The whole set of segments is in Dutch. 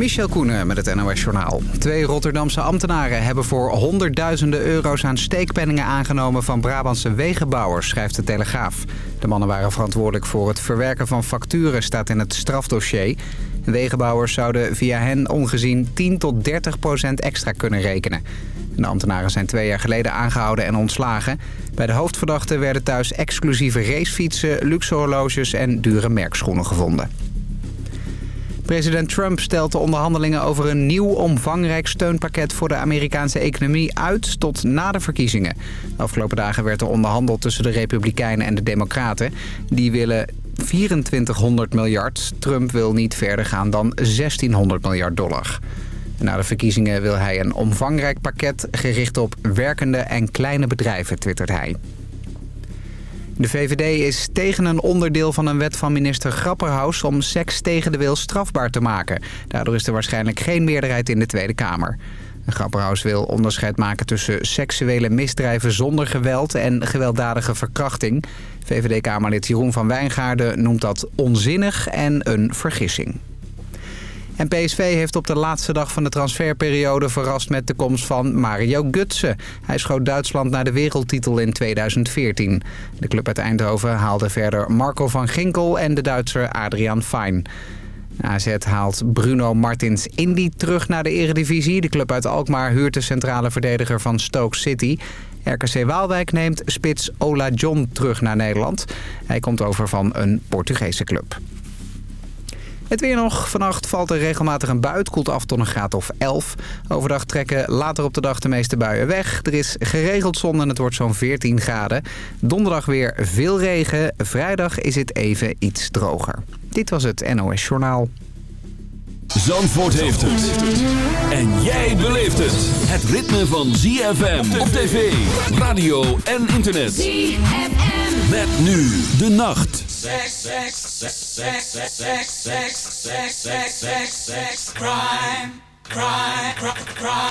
Michel Koenen met het NOS-journaal. Twee Rotterdamse ambtenaren hebben voor honderdduizenden euro's aan steekpenningen aangenomen van Brabantse wegenbouwers, schrijft de Telegraaf. De mannen waren verantwoordelijk voor het verwerken van facturen, staat in het strafdossier. Wegenbouwers zouden via hen ongezien 10 tot 30 procent extra kunnen rekenen. De ambtenaren zijn twee jaar geleden aangehouden en ontslagen. Bij de hoofdverdachten werden thuis exclusieve racefietsen, luxe horloges en dure merkschoenen gevonden. President Trump stelt de onderhandelingen over een nieuw omvangrijk steunpakket voor de Amerikaanse economie uit tot na de verkiezingen. De afgelopen dagen werd er onderhandeld tussen de Republikeinen en de Democraten. Die willen 2400 miljard. Trump wil niet verder gaan dan 1600 miljard dollar. Na de verkiezingen wil hij een omvangrijk pakket gericht op werkende en kleine bedrijven, twittert hij. De VVD is tegen een onderdeel van een wet van minister Grapperhaus... om seks tegen de wil strafbaar te maken. Daardoor is er waarschijnlijk geen meerderheid in de Tweede Kamer. Grapperhaus wil onderscheid maken tussen seksuele misdrijven zonder geweld... en gewelddadige verkrachting. VVD-Kamerlid Jeroen van Wijngaarden noemt dat onzinnig en een vergissing. En PSV heeft op de laatste dag van de transferperiode verrast met de komst van Mario Gutsen. Hij schoot Duitsland naar de wereldtitel in 2014. De club uit Eindhoven haalde verder Marco van Ginkel en de Duitser Adrian Fein. AZ haalt Bruno Martins Indy terug naar de eredivisie. De club uit Alkmaar huurt de centrale verdediger van Stoke City. RKC Waalwijk neemt spits Ola John terug naar Nederland. Hij komt over van een Portugese club. Het weer nog. Vannacht valt er regelmatig een bui. Het koelt af tot een graad of 11. Overdag trekken later op de dag de meeste buien weg. Er is geregeld zon en het wordt zo'n 14 graden. Donderdag weer veel regen. Vrijdag is het even iets droger. Dit was het NOS Journaal. Zandvoort heeft het. En jij beleeft het. Het ritme van ZFM op tv, radio en internet. ZFM. Met nu de nacht. Sex, sex, sex, sex, sex, sex, sex, sex, sex, sex, sex, crime, crime, crime,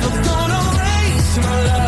to my life.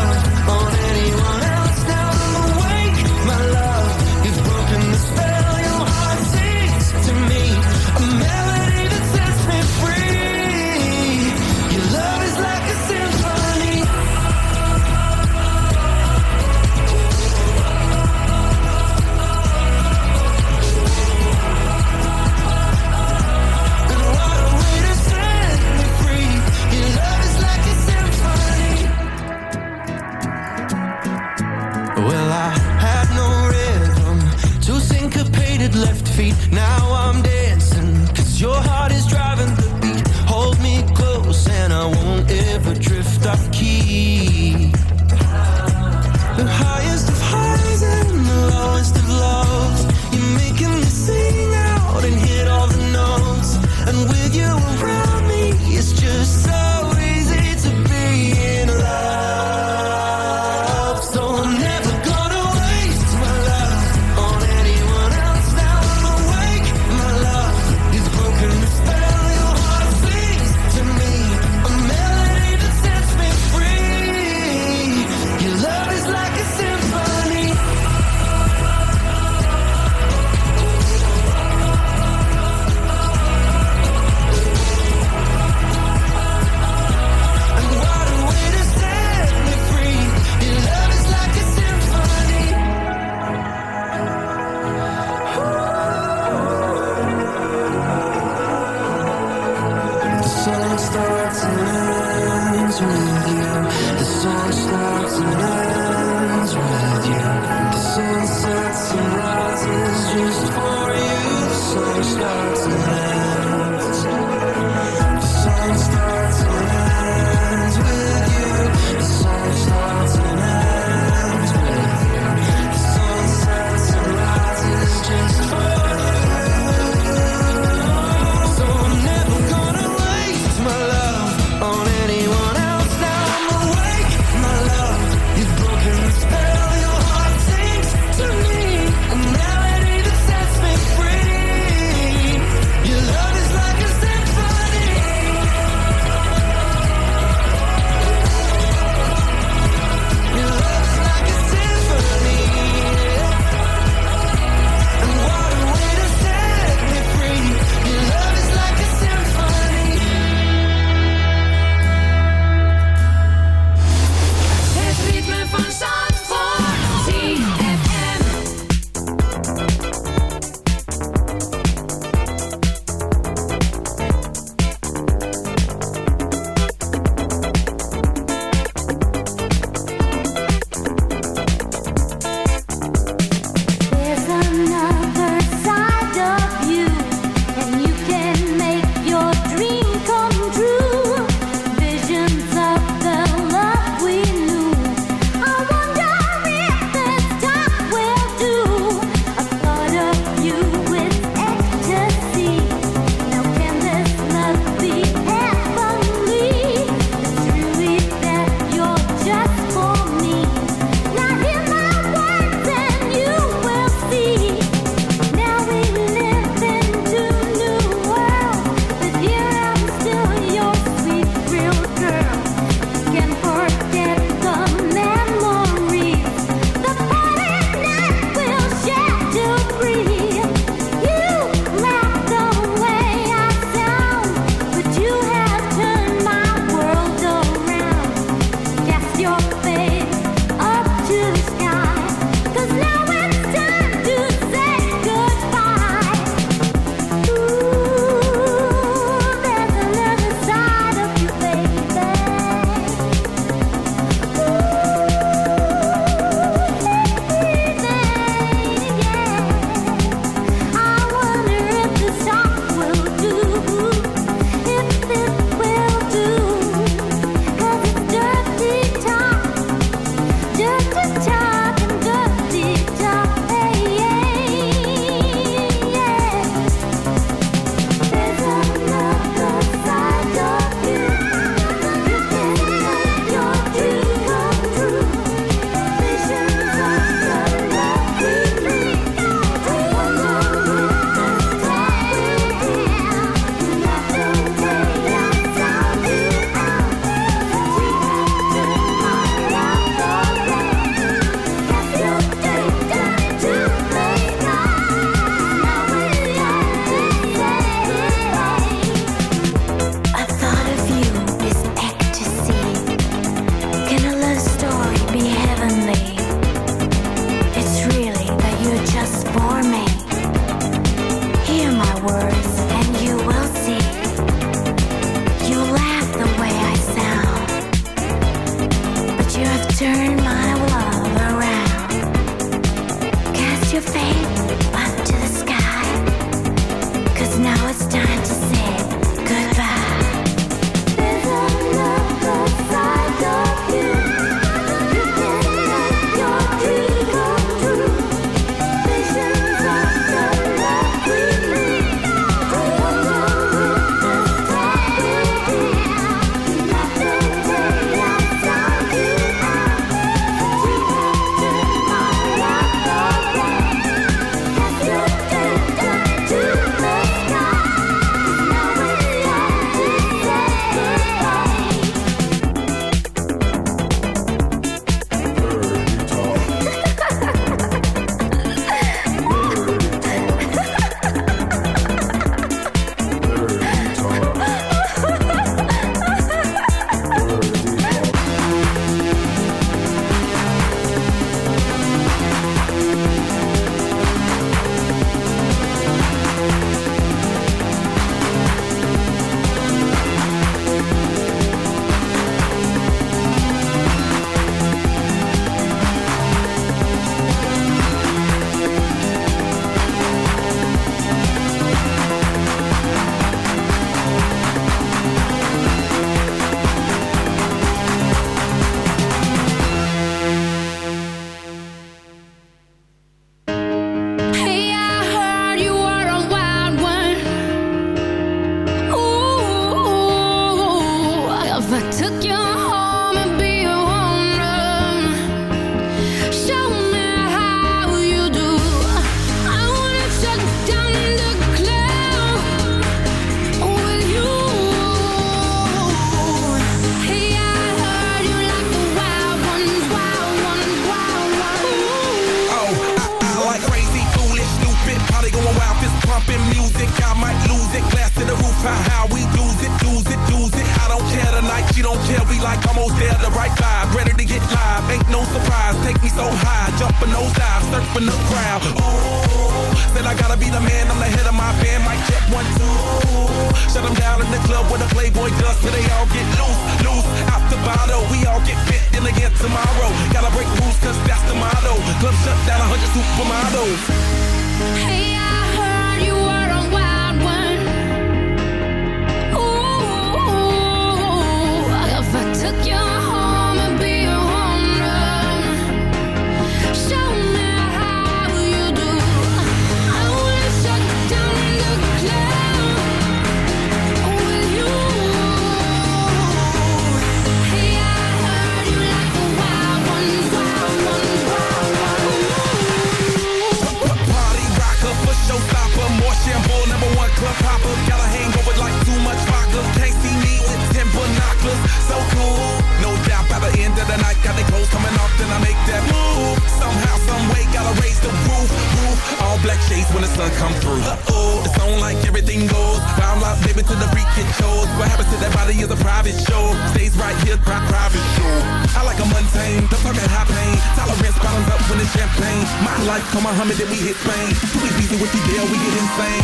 My life, come Muhammad, then we hit fame. We be with you, Dale, we get insane.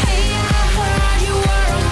Hey, I heard you were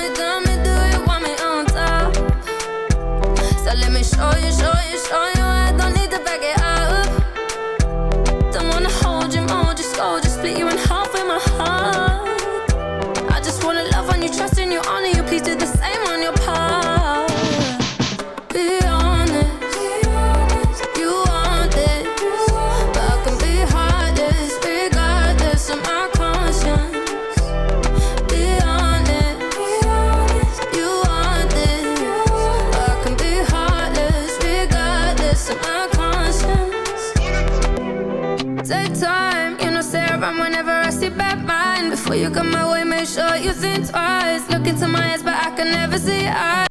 come my way, make sure you think twice. Look into my eyes, but I can never see eyes